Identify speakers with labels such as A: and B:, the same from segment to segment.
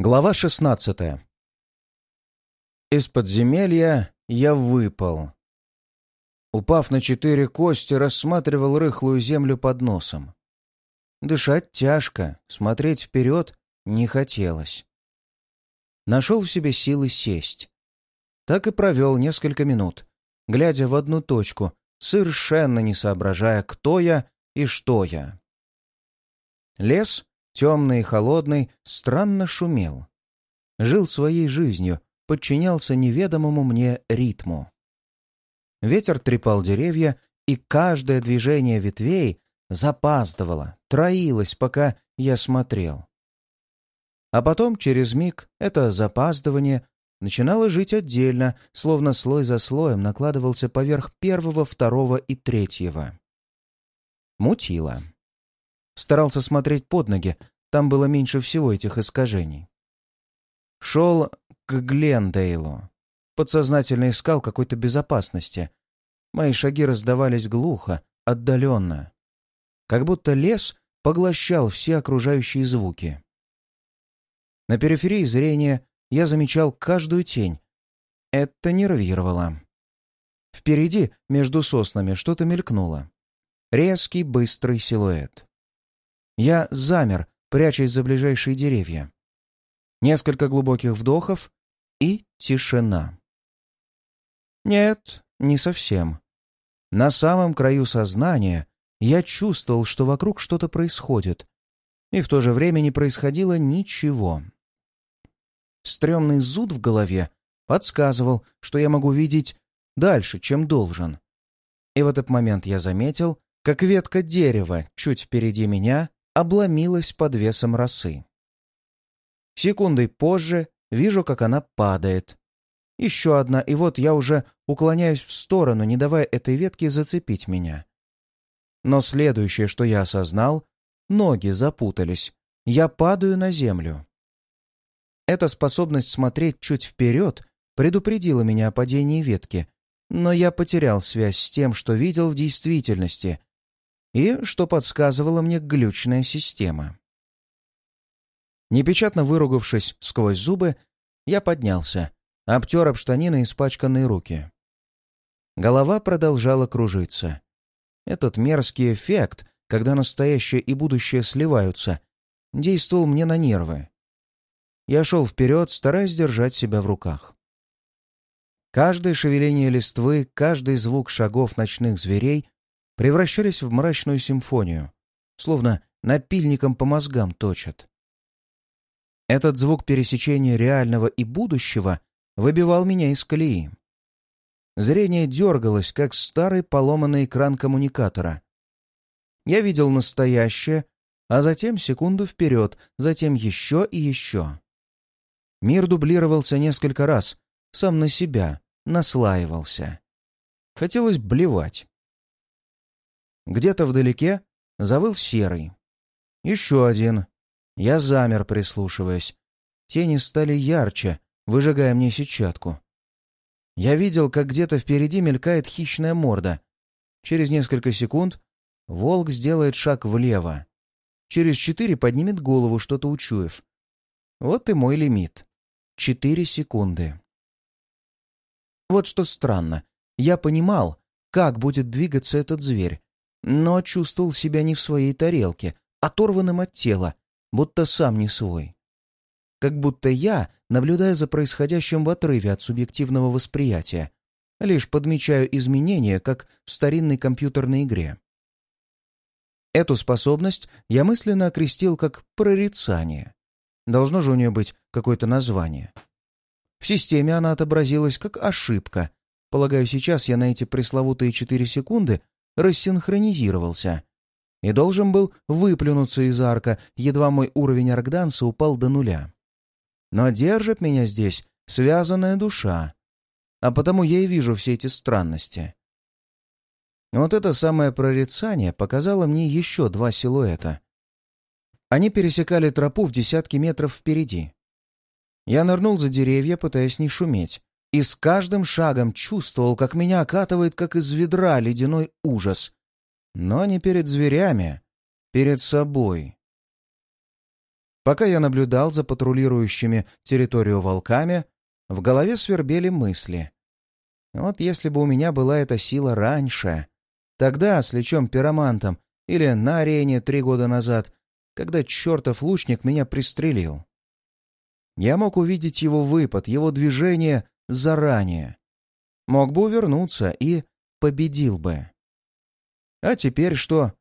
A: Глава шестнадцатая. Из подземелья я выпал. Упав на четыре кости, рассматривал рыхлую землю под носом. Дышать тяжко, смотреть вперед не хотелось. Нашел в себе силы сесть. Так и провел несколько минут, глядя в одну точку, совершенно не соображая, кто я и что я. Лес темный и холодный, странно шумел. Жил своей жизнью, подчинялся неведомому мне ритму. Ветер трепал деревья, и каждое движение ветвей запаздывало, троилось, пока я смотрел. А потом, через миг, это запаздывание начинало жить отдельно, словно слой за слоем накладывался поверх первого, второго и третьего. Мутило. Старался смотреть под ноги, там было меньше всего этих искажений. Шел к Глендейлу. Подсознательно искал какой-то безопасности. Мои шаги раздавались глухо, отдаленно. Как будто лес поглощал все окружающие звуки. На периферии зрения я замечал каждую тень. Это нервировало. Впереди, между соснами, что-то мелькнуло. Резкий, быстрый силуэт. Я замер, прячась за ближайшие деревья. Несколько глубоких вдохов и тишина. Нет, не совсем. На самом краю сознания я чувствовал, что вокруг что-то происходит, и в то же время не происходило ничего. Стремный зуд в голове подсказывал, что я могу видеть дальше, чем должен. И в этот момент я заметил, как ветка дерева чуть впереди меня обломилась под весом росы. Секундой позже вижу, как она падает. Еще одна, и вот я уже уклоняюсь в сторону, не давая этой ветке зацепить меня. Но следующее, что я осознал, ноги запутались. Я падаю на землю. Эта способность смотреть чуть вперед предупредила меня о падении ветки, но я потерял связь с тем, что видел в действительности, и что подсказывала мне глючная система. Непечатно выругавшись сквозь зубы, я поднялся, обтер об штанины испачканные руки. Голова продолжала кружиться. Этот мерзкий эффект, когда настоящее и будущее сливаются, действовал мне на нервы. Я шел вперед, стараясь держать себя в руках. Каждое шевеление листвы, каждый звук шагов ночных зверей превращались в мрачную симфонию, словно напильником по мозгам точат. Этот звук пересечения реального и будущего выбивал меня из колеи. Зрение дергалось, как старый поломанный экран коммуникатора. Я видел настоящее, а затем секунду вперед, затем еще и еще. Мир дублировался несколько раз, сам на себя, наслаивался. Хотелось блевать. Где-то вдалеке завыл серый. Еще один. Я замер, прислушиваясь. Тени стали ярче, выжигая мне сетчатку. Я видел, как где-то впереди мелькает хищная морда. Через несколько секунд волк сделает шаг влево. Через четыре поднимет голову, что-то учуяв. Вот и мой лимит. Четыре секунды. Вот что странно. Я понимал, как будет двигаться этот зверь, но чувствовал себя не в своей тарелке, оторванным от тела, будто сам не свой. Как будто я, наблюдая за происходящим в отрыве от субъективного восприятия, лишь подмечаю изменения, как в старинной компьютерной игре. Эту способность я мысленно окрестил как «прорицание». Должно же у нее быть какое-то название. В системе она отобразилась как ошибка. Полагаю, сейчас я на эти пресловутые четыре секунды рассинхронизировался и должен был выплюнуться из арка, едва мой уровень аркданса упал до нуля. Но держит меня здесь связанная душа, а потому я и вижу все эти странности. Вот это самое прорицание показало мне еще два силуэта. Они пересекали тропу в десятки метров впереди. Я нырнул за деревья, пытаясь не шуметь, и с каждым шагом чувствовал, как меня окатывает, как из ведра, ледяной ужас. Но не перед зверями, перед собой. Пока я наблюдал за патрулирующими территорию волками, в голове свербели мысли. Вот если бы у меня была эта сила раньше, тогда с лечом-пиромантом или на арене три года назад, когда чертов лучник меня пристрелил. Я мог увидеть его выпад, его движение заранее. Мог бы увернуться и победил бы. А теперь что?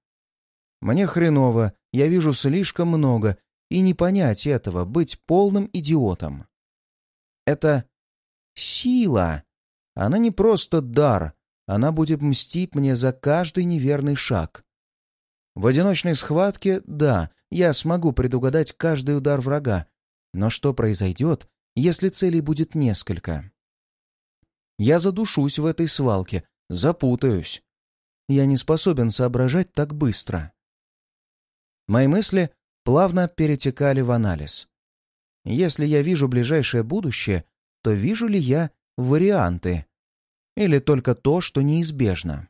A: Мне хреново, я вижу слишком много, и не понять этого, быть полным идиотом. Это сила. Она не просто дар, она будет мстить мне за каждый неверный шаг. В одиночной схватке, да, я смогу предугадать каждый удар врага, но что произойдет, если целей будет несколько? Я задушусь в этой свалке, запутаюсь. Я не способен соображать так быстро. Мои мысли плавно перетекали в анализ. Если я вижу ближайшее будущее, то вижу ли я варианты? Или только то, что неизбежно?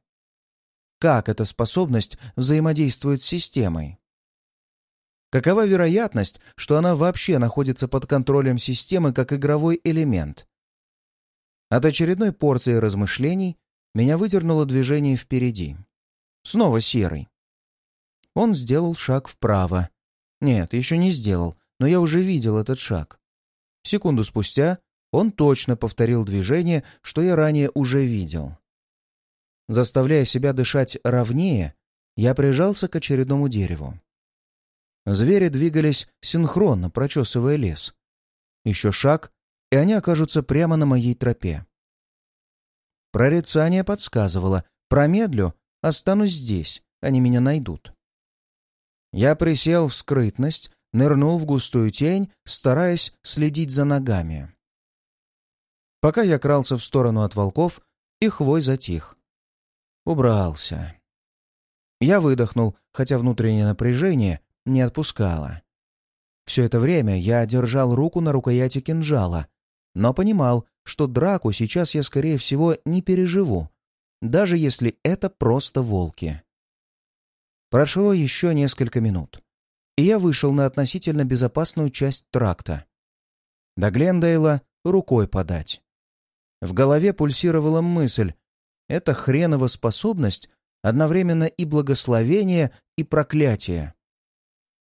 A: Как эта способность взаимодействует с системой? Какова вероятность, что она вообще находится под контролем системы как игровой элемент? От очередной порции размышлений меня выдернуло движение впереди. Снова серый. Он сделал шаг вправо. Нет, еще не сделал, но я уже видел этот шаг. Секунду спустя он точно повторил движение, что я ранее уже видел. Заставляя себя дышать ровнее, я прижался к очередному дереву. Звери двигались синхронно, прочесывая лес. Еще шаг, и они окажутся прямо на моей тропе. Прорицание подсказывало, промедлю, останусь здесь, они меня найдут. Я присел в скрытность, нырнул в густую тень, стараясь следить за ногами. Пока я крался в сторону от волков, их вой затих. Убрался. Я выдохнул, хотя внутреннее напряжение не отпускало. Все это время я держал руку на рукояти кинжала, но понимал, что драку сейчас я, скорее всего, не переживу, даже если это просто волки. Прошло еще несколько минут, и я вышел на относительно безопасную часть тракта. До Глендейла рукой подать. В голове пульсировала мысль. Эта хренова способность одновременно и благословение, и проклятие.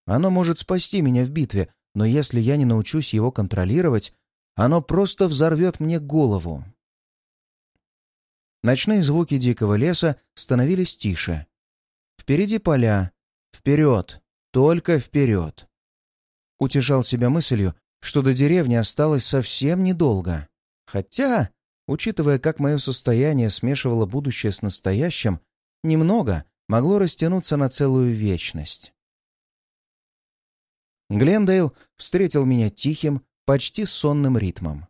A: Оно может спасти меня в битве, но если я не научусь его контролировать, оно просто взорвет мне голову. Ночные звуки дикого леса становились тише. Впереди поля. Вперед. Только вперед. Утешал себя мыслью, что до деревни осталось совсем недолго. Хотя Учитывая, как мое состояние смешивало будущее с настоящим, немного могло растянуться на целую вечность. Глендейл встретил меня тихим, почти сонным ритмом.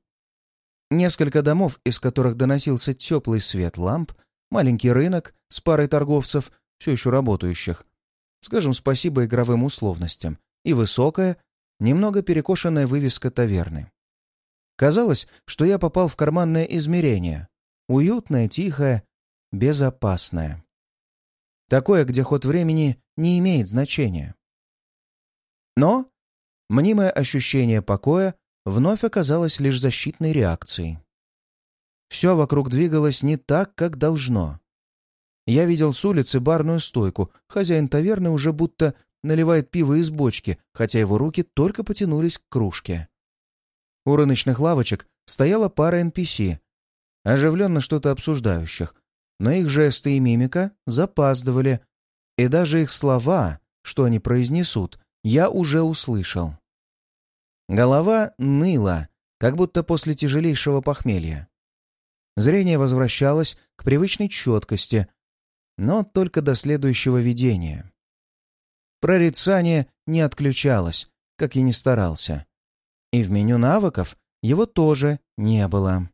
A: Несколько домов, из которых доносился теплый свет ламп, маленький рынок с парой торговцев, все еще работающих, скажем спасибо игровым условностям, и высокая, немного перекошенная вывеска таверны. Казалось, что я попал в карманное измерение. Уютное, тихое, безопасное. Такое, где ход времени не имеет значения. Но мнимое ощущение покоя вновь оказалось лишь защитной реакцией. Все вокруг двигалось не так, как должно. Я видел с улицы барную стойку. Хозяин таверны уже будто наливает пиво из бочки, хотя его руки только потянулись к кружке. У рыночных лавочек стояла пара NPC, оживленно что-то обсуждающих, но их жесты и мимика запаздывали, и даже их слова, что они произнесут, я уже услышал. Голова ныла, как будто после тяжелейшего похмелья. Зрение возвращалось к привычной четкости, но только до следующего видения. Прорицание не отключалось, как я не старался и в меню навыков его тоже не было.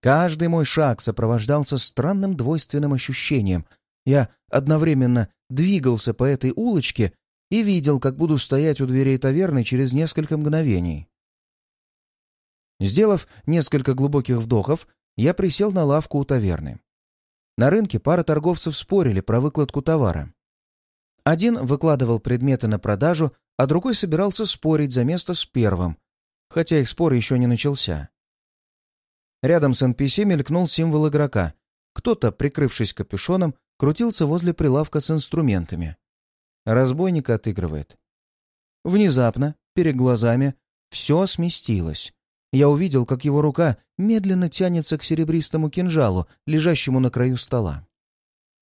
A: Каждый мой шаг сопровождался странным двойственным ощущением. Я одновременно двигался по этой улочке и видел, как буду стоять у дверей таверны через несколько мгновений. Сделав несколько глубоких вдохов, я присел на лавку у таверны. На рынке пара торговцев спорили про выкладку товара. Один выкладывал предметы на продажу а другой собирался спорить за место с первым, хотя их спор еще не начался. Рядом с NPC мелькнул символ игрока. Кто-то, прикрывшись капюшоном, крутился возле прилавка с инструментами. Разбойника отыгрывает. Внезапно, перед глазами, все сместилось. Я увидел, как его рука медленно тянется к серебристому кинжалу, лежащему на краю стола.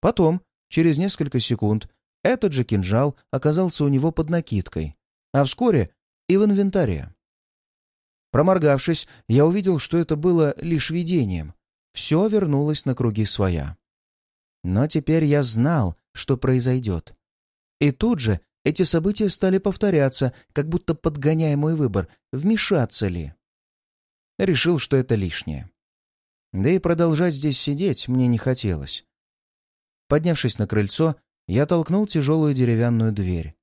A: Потом, через несколько секунд, этот же кинжал оказался у него под накидкой, а вскоре и в инвентаре. Проморгавшись, я увидел, что это было лишь видением. Все вернулось на круги своя. Но теперь я знал, что произойдет. И тут же эти события стали повторяться, как будто подгоняя мой выбор, вмешаться ли. Решил, что это лишнее. Да и продолжать здесь сидеть мне не хотелось. Поднявшись на крыльцо, я толкнул тяжелую деревянную дверь.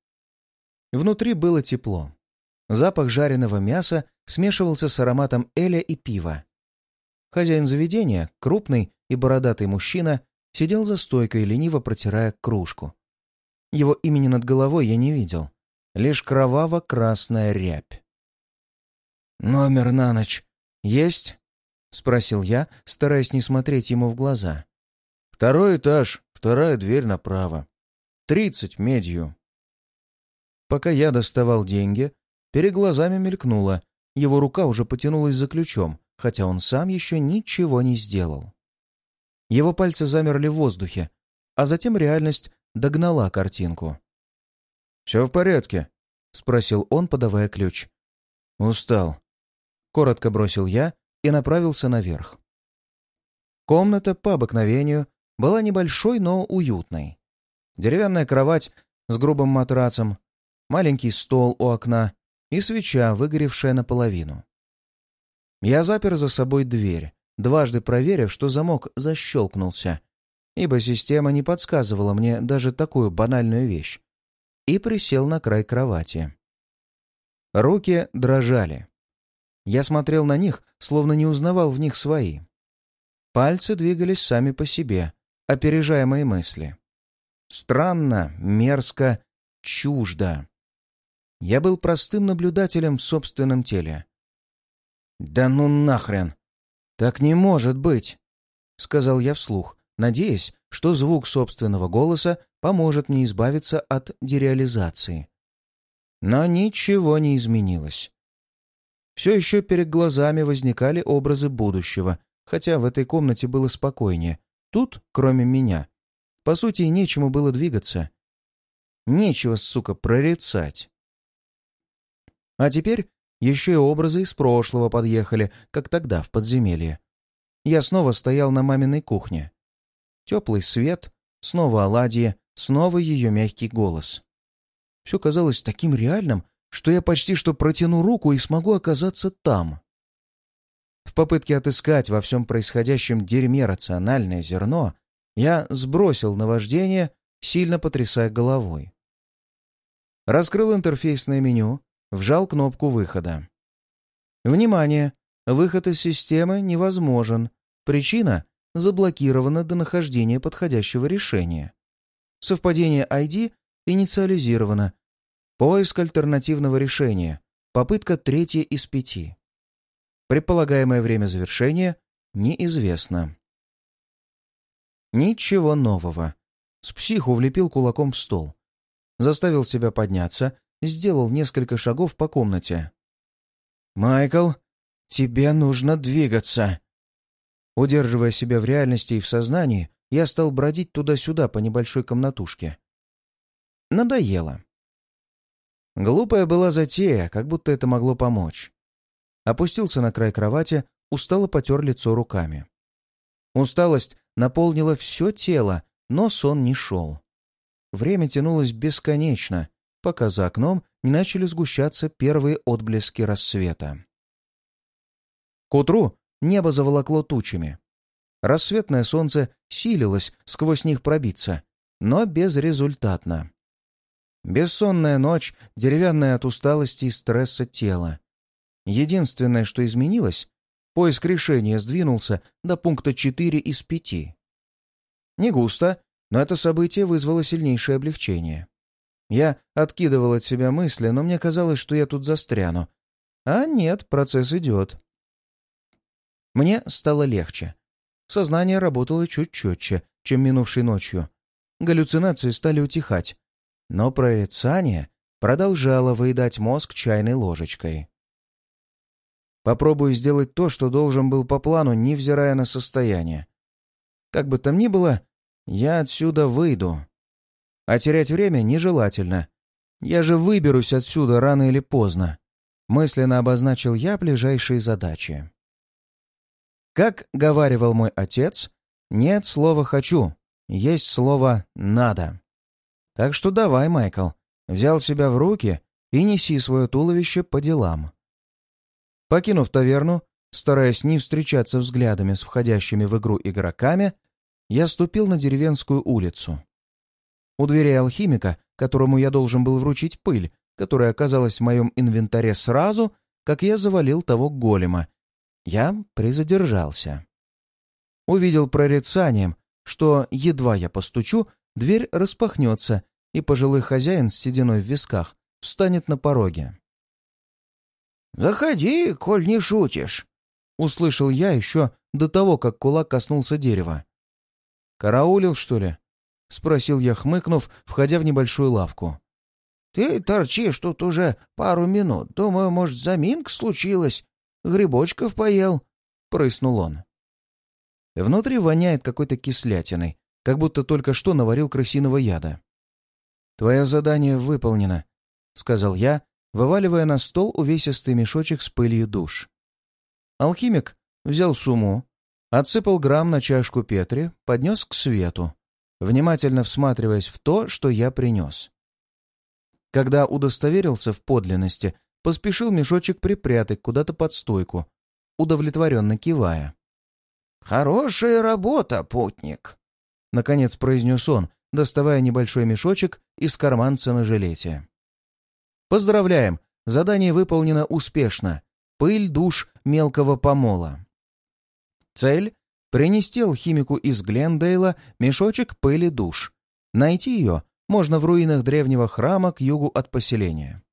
A: Внутри было тепло. Запах жареного мяса смешивался с ароматом эля и пива. Хозяин заведения, крупный и бородатый мужчина, сидел за стойкой, лениво протирая кружку. Его имени над головой я не видел. Лишь кроваво-красная рябь. «Номер на ночь есть?» — спросил я, стараясь не смотреть ему в глаза. «Второй этаж, вторая дверь направо. Тридцать медью». Пока я доставал деньги, перед глазами мелькнуло. Его рука уже потянулась за ключом, хотя он сам еще ничего не сделал. Его пальцы замерли в воздухе, а затем реальность догнала картинку. «Все в порядке?» — спросил он, подавая ключ. «Устал», — коротко бросил я и направился наверх. Комната, по обыкновению, была небольшой, но уютной. Деревянная кровать с грубым матрацем, маленький стол у окна и свеча, выгоревшая наполовину. Я запер за собой дверь, дважды проверив, что замок защелкнулся, ибо система не подсказывала мне даже такую банальную вещь, и присел на край кровати. Руки дрожали. Я смотрел на них, словно не узнавал в них свои. Пальцы двигались сами по себе, опережая мои мысли. Странно, мерзко, чуждо. Я был простым наблюдателем в собственном теле. «Да ну нахрен! Так не может быть!» — сказал я вслух, надеясь, что звук собственного голоса поможет мне избавиться от дереализации. Но ничего не изменилось. Все еще перед глазами возникали образы будущего, хотя в этой комнате было спокойнее. Тут, кроме меня, по сути, и нечему было двигаться. Нечего, сука, прорицать. А теперь еще и образы из прошлого подъехали, как тогда в подземелье. Я снова стоял на маминой кухне. Теплый свет, снова оладьи, снова ее мягкий голос. Все казалось таким реальным, что я почти что протяну руку и смогу оказаться там. В попытке отыскать во всем происходящем дерьме рациональное зерно, я сбросил наваждение, сильно потрясая головой. Раскрыл интерфейсное меню, вжал кнопку выхода. Внимание! Выход из системы невозможен. Причина заблокировано до нахождения подходящего решения. Совпадение ID инициализировано. Поиск альтернативного решения. Попытка третья из пяти. Предполагаемое время завершения неизвестно. Ничего нового. С психу влепил кулаком в стол. Заставил себя подняться, сделал несколько шагов по комнате. «Майкл, тебе нужно двигаться!» Удерживая себя в реальности и в сознании, я стал бродить туда-сюда по небольшой комнатушке. Надоело. Глупая была затея, как будто это могло помочь. Опустился на край кровати, устало потер лицо руками. Усталость наполнила все тело, но сон не шел. Время тянулось бесконечно, пока за окном не начали сгущаться первые отблески рассвета. К утру Небо заволокло тучами. Рассветное солнце силилось сквозь них пробиться, но безрезультатно. Бессонная ночь, деревянная от усталости и стресса тело. Единственное, что изменилось, поиск решения сдвинулся до пункта 4 из 5. Не густо, но это событие вызвало сильнейшее облегчение. Я откидывал от себя мысли, но мне казалось, что я тут застряну. А нет, процесс идет. Мне стало легче. Сознание работало чуть четче, чем минувшей ночью. Галлюцинации стали утихать. Но прорицание продолжало выедать мозг чайной ложечкой. Попробую сделать то, что должен был по плану, невзирая на состояние. Как бы там ни было, я отсюда выйду. А терять время нежелательно. Я же выберусь отсюда рано или поздно. Мысленно обозначил я ближайшие задачи. Как говаривал мой отец, нет слова «хочу», есть слово «надо». Так что давай, Майкл, взял себя в руки и неси свое туловище по делам. Покинув таверну, стараясь не встречаться взглядами с входящими в игру игроками, я ступил на деревенскую улицу. У дверей алхимика, которому я должен был вручить пыль, которая оказалась в моем инвентаре сразу, как я завалил того голема, я призадержался. Увидел прорицанием, что, едва я постучу, дверь распахнется, и пожилой хозяин с сединой в висках встанет на пороге.
B: «Заходи, коль не шутишь!» — услышал я еще до того, как кулак коснулся дерева.
A: «Караулил, что ли?» — спросил я, хмыкнув, входя в небольшую лавку.
B: «Ты торчишь тут уже пару минут. Думаю, может, заминка случилась? Грибочков поел?» — прыснул он.
A: Внутри воняет какой-то кислятиной, как будто только что наварил крысиного яда. «Твое задание выполнено», — сказал я, вываливая на стол увесистый мешочек с пылью душ. Алхимик взял сумму, отсыпал грамм на чашку Петри, поднес к свету, внимательно всматриваясь в то, что я принес. Когда удостоверился в подлинности, поспешил мешочек припрятать куда-то под стойку, удовлетворенно кивая.
B: «Хорошая работа, путник!» — наконец произнес он, доставая небольшой мешочек из карманца на жилете.
A: Поздравляем! Задание выполнено успешно. Пыль душ мелкого помола. Цель — принести алхимику из Глендейла мешочек пыли душ. Найти ее можно в руинах древнего храма к югу от поселения.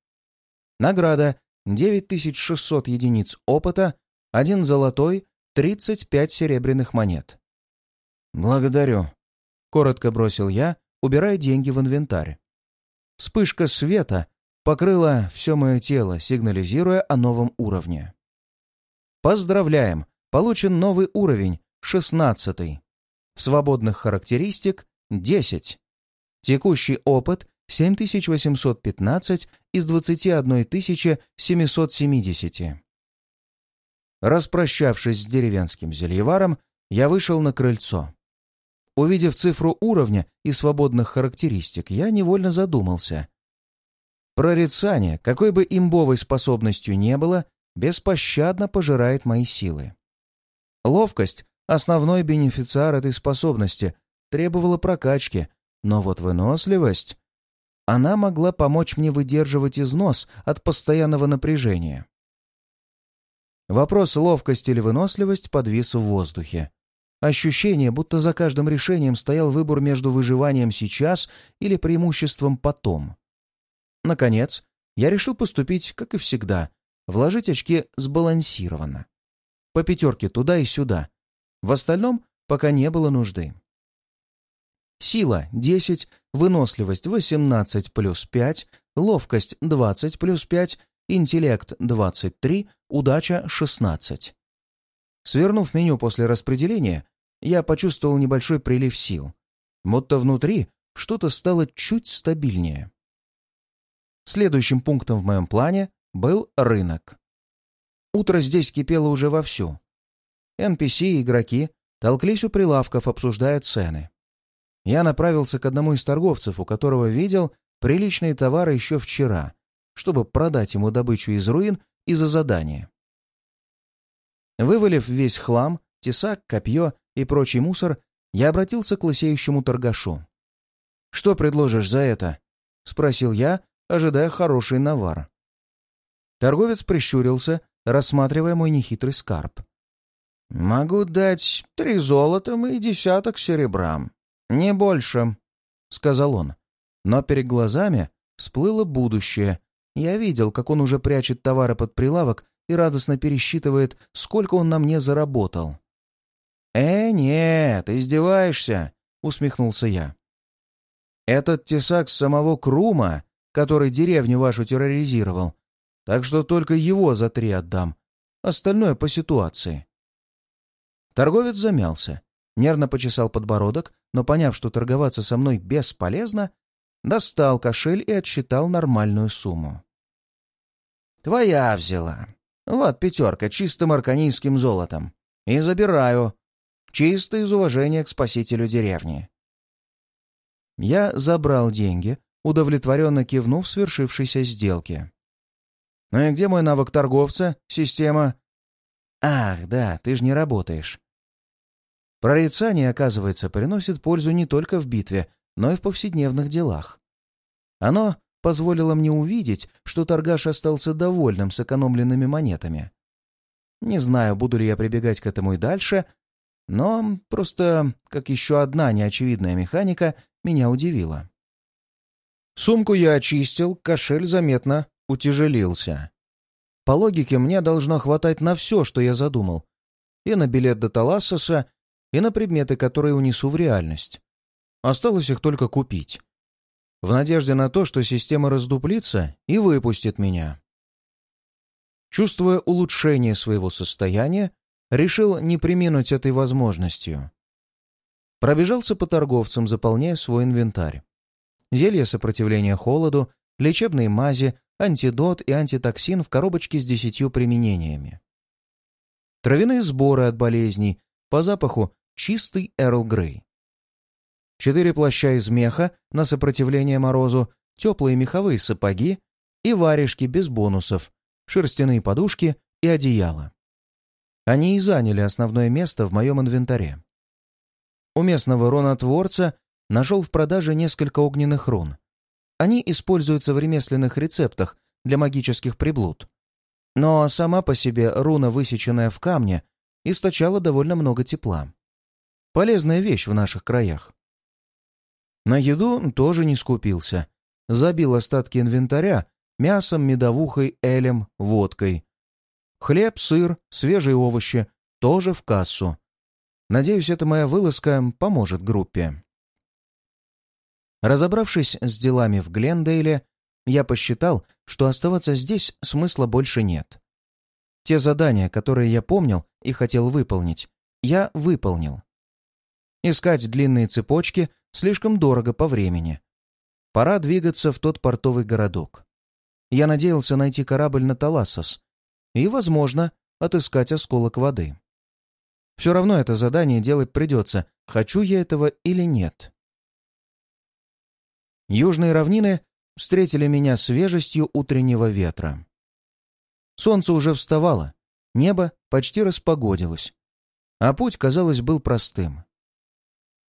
A: Награда — 9600 единиц опыта, один золотой, 35 серебряных монет. «Благодарю», — коротко бросил я, убирая деньги в инвентарь. Вспышка света покрыла все мое тело, сигнализируя о новом уровне. Поздравляем! Получен новый уровень, 16. Свободных характеристик — 10. Текущий опыт — 7815 из 21770. Распрощавшись с деревенским зельеваром, я вышел на крыльцо. Увидев цифру уровня и свободных характеристик, я невольно задумался. Прорицание, какой бы имбовой способностью не было, беспощадно пожирает мои силы. Ловкость, основной бенефициар этой способности, требовала прокачки, но вот выносливость... Она могла помочь мне выдерживать износ от постоянного напряжения. Вопрос ловкость или выносливость подвис в воздухе. Ощущение, будто за каждым решением стоял выбор между выживанием сейчас или преимуществом потом. Наконец, я решил поступить, как и всегда, вложить очки сбалансированно. По пятерке туда и сюда. В остальном пока не было нужды. Сила — 10, выносливость — 18 плюс 5, ловкость — 20 плюс 5, интеллект — 23, удача — 16. Свернув меню после распределения, я почувствовал небольшой прилив сил. Будто внутри что-то стало чуть стабильнее. Следующим пунктом в моем плане был рынок. Утро здесь кипело уже вовсю. NPC и игроки толклись у прилавков, обсуждая цены. Я направился к одному из торговцев, у которого видел приличные товары еще вчера, чтобы продать ему добычу из руин и за задание. Вывалив весь хлам, тесак, копье и прочий мусор, я обратился к лысеющему торгашу. «Что предложишь за это?» — спросил я, ожидая хороший навар. Торговец прищурился, рассматривая мой нехитрый скарб.
B: «Могу дать три золотом и десяток серебрам. Не больше», — сказал он. Но перед глазами
A: всплыло будущее. Я видел, как он уже прячет товары под прилавок и радостно пересчитывает, сколько он на мне заработал. «Э, нет, издеваешься!» — усмехнулся я. «Этот тесак с самого Крума, который деревню вашу терроризировал, так что только его за три отдам, остальное по ситуации». Торговец замялся, нервно почесал подбородок, но, поняв, что торговаться со мной бесполезно, достал кошель и отсчитал нормальную сумму. «Твоя взяла. Вот пятерка чистым арканийским золотом. И забираю. Чисто из уважения к спасителю деревни». Я забрал деньги, удовлетворенно кивнув свершившейся сделке. «Ну и где мой навык торговца, система?» «Ах, да, ты же не работаешь. Прорицание, оказывается, приносит пользу не только в битве, но и в повседневных делах. Оно позволило мне увидеть, что торгаш остался довольным сэкономленными монетами. Не знаю, буду ли я прибегать к этому и дальше, но просто, как еще одна неочевидная механика, меня удивила. Сумку я очистил, кошель заметно утяжелился. По логике, мне должно хватать на все, что я задумал. И на билет до Талассоса, и на предметы, которые унесу в реальность. Осталось их только купить. В надежде на то, что система раздуплится и выпустит меня. Чувствуя улучшение своего состояния, решил не приминуть этой возможностью. Пробежался по торговцам, заполняя свой инвентарь. Зелье сопротивления холоду, лечебные мази, антидот и антитоксин в коробочке с десятью применениями. Травяные сборы от болезней, по запаху чистый Эрл Грей. Четыре плаща из меха на сопротивление морозу, теплые меховые сапоги и варежки без бонусов, шерстяные подушки и одеяло. Они и заняли основное место в моем инвентаре. У местного рунотворца нашел в продаже несколько огненных рун. Они используются в ремесленных рецептах для магических приблуд. Но сама по себе руна, высеченная в камне, источала довольно много тепла. Полезная вещь в наших краях. На еду тоже не скупился. Забил остатки инвентаря мясом, медовухой, элем, водкой. Хлеб, сыр, свежие овощи тоже в кассу. Надеюсь, эта моя вылазка поможет группе. Разобравшись с делами в Глендейле, я посчитал, что оставаться здесь смысла больше нет. Те задания, которые я помнил и хотел выполнить, я выполнил. Искать длинные цепочки слишком дорого по времени. Пора двигаться в тот портовый городок. Я надеялся найти корабль на Талассос и, возможно, отыскать осколок воды. Все равно это задание делать придется, хочу я этого или нет. Южные равнины встретили меня свежестью утреннего ветра. Солнце уже вставало, небо почти распогодилось, а путь, казалось, был простым.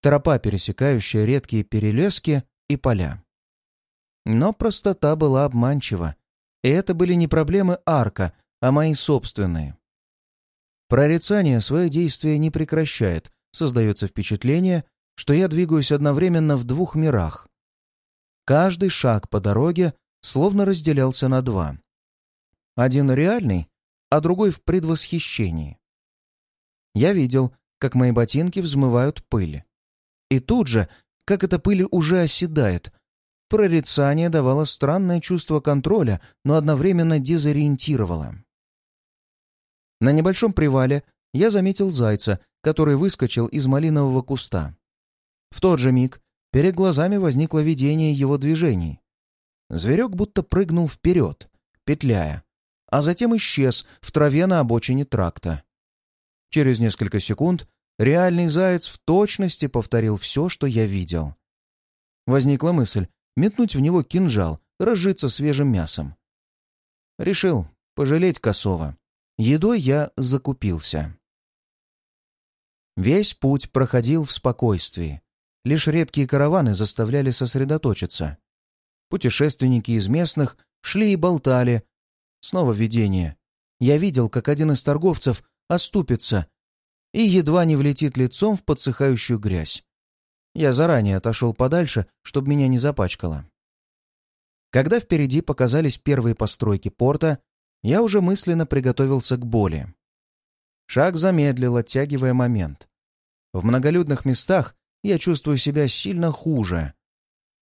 A: Тропа, пересекающая редкие перелески и поля. Но простота была обманчива, и это были не проблемы арка, а мои собственные. Прорицание свои действия не прекращает, создается впечатление, что я двигаюсь одновременно в двух мирах. Каждый шаг по дороге словно разделялся на два. Один реальный, а другой в предвосхищении. Я видел, как мои ботинки взмывают пыль. И тут же, как эта пыль уже оседает, прорицание давало странное чувство контроля, но одновременно дезориентировало. На небольшом привале я заметил зайца, который выскочил из малинового куста. В тот же миг перед глазами возникло видение его движений. Зверек будто прыгнул вперед, петляя, а затем исчез в траве на обочине тракта. Через несколько секунд реальный заяц в точности повторил все, что я видел. Возникла мысль метнуть в него кинжал, разжиться свежим мясом. Решил пожалеть косого. Едой я закупился. Весь путь проходил в спокойствии. Лишь редкие караваны заставляли сосредоточиться. Путешественники из местных шли и болтали, Снова видение. Я видел, как один из торговцев оступится и едва не влетит лицом в подсыхающую грязь. Я заранее отошел подальше, чтобы меня не запачкало. Когда впереди показались первые постройки порта, я уже мысленно приготовился к боли. Шаг замедлил, оттягивая момент. В многолюдных местах я чувствую себя сильно хуже.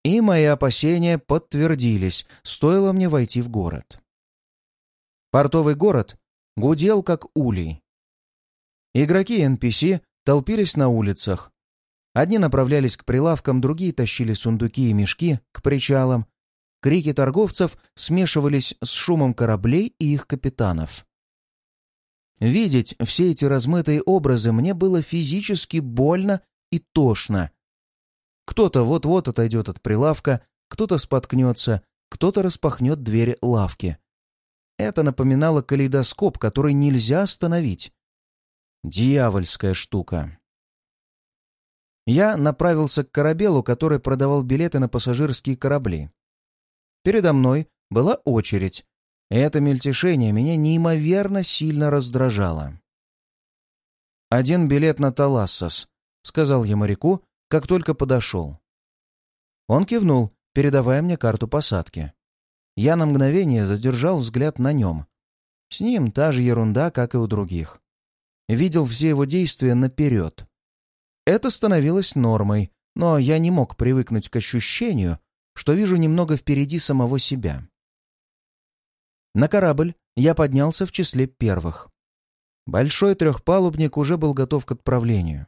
A: И мои опасения подтвердились, стоило мне войти в город. Портовый город гудел, как улей. Игроки и NPC толпились на улицах. Одни направлялись к прилавкам, другие тащили сундуки и мешки к причалам. Крики торговцев смешивались с шумом кораблей и их капитанов. Видеть все эти размытые образы мне было физически больно и тошно. Кто-то вот-вот отойдет от прилавка, кто-то споткнется, кто-то распахнет дверь лавки. Это напоминало калейдоскоп, который нельзя остановить. Дьявольская штука. Я направился к корабелу, который продавал билеты на пассажирские корабли. Передо мной была очередь, это мельтешение меня неимоверно сильно раздражало. «Один билет на Талассос», — сказал я моряку, как только подошел. Он кивнул, передавая мне карту посадки. Я на мгновение задержал взгляд на нем. С ним та же ерунда, как и у других. Видел все его действия наперед. Это становилось нормой, но я не мог привыкнуть к ощущению, что вижу немного впереди самого себя. На корабль я поднялся в числе первых. Большой трехпалубник уже был готов к отправлению.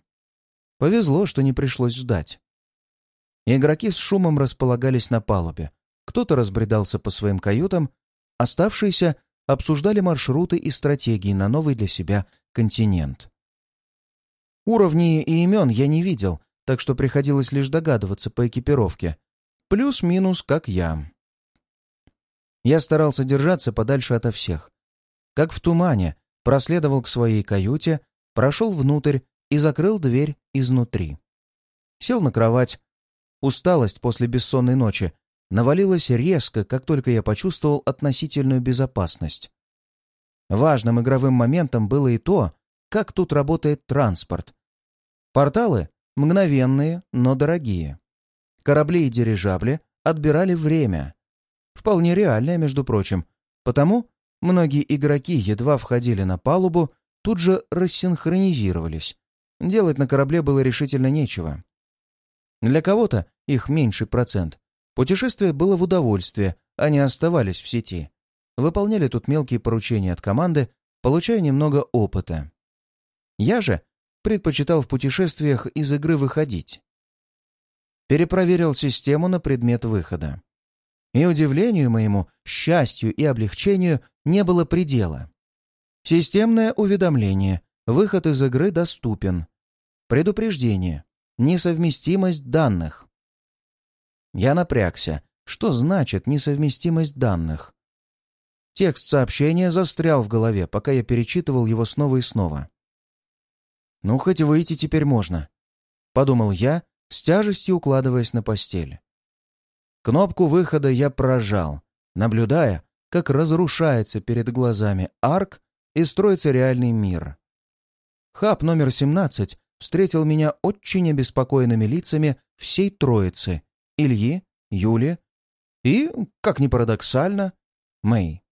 A: Повезло, что не пришлось ждать. Игроки с шумом располагались на палубе. Кто-то разбредался по своим каютам, оставшиеся обсуждали маршруты и стратегии на новый для себя континент. Уровней и имен я не видел, так что приходилось лишь догадываться по экипировке. Плюс-минус, как я. Я старался держаться подальше ото всех. Как в тумане, проследовал к своей каюте, прошел внутрь и закрыл дверь изнутри. Сел на кровать. Усталость после бессонной ночи навалилась резко, как только я почувствовал относительную безопасность. Важным игровым моментом было и то, как тут работает транспорт. Порталы — мгновенные, но дорогие. Корабли и дирижабли отбирали время. Вполне реальная, между прочим. Потому многие игроки едва входили на палубу, тут же рассинхронизировались. Делать на корабле было решительно нечего. Для кого-то, их меньший процент, путешествие было в удовольствие, они оставались в сети. Выполняли тут мелкие поручения от команды, получая немного опыта. Я же предпочитал в путешествиях из игры выходить. Перепроверил систему на предмет выхода. И удивлению моему, счастью и облегчению не было предела. Системное уведомление. Выход из игры доступен. Предупреждение. Несовместимость данных. Я напрягся. Что значит несовместимость данных? Текст сообщения застрял в голове, пока я перечитывал его снова и снова. «Ну, хоть выйти теперь можно», — подумал я, с тяжестью укладываясь на постель. Кнопку выхода я прожал, наблюдая, как разрушается перед глазами арк и строится реальный мир. Хаб номер 17 встретил меня очень обеспокоенными лицами всей троицы — Ильи, Юли и, как ни парадоксально, Мэй.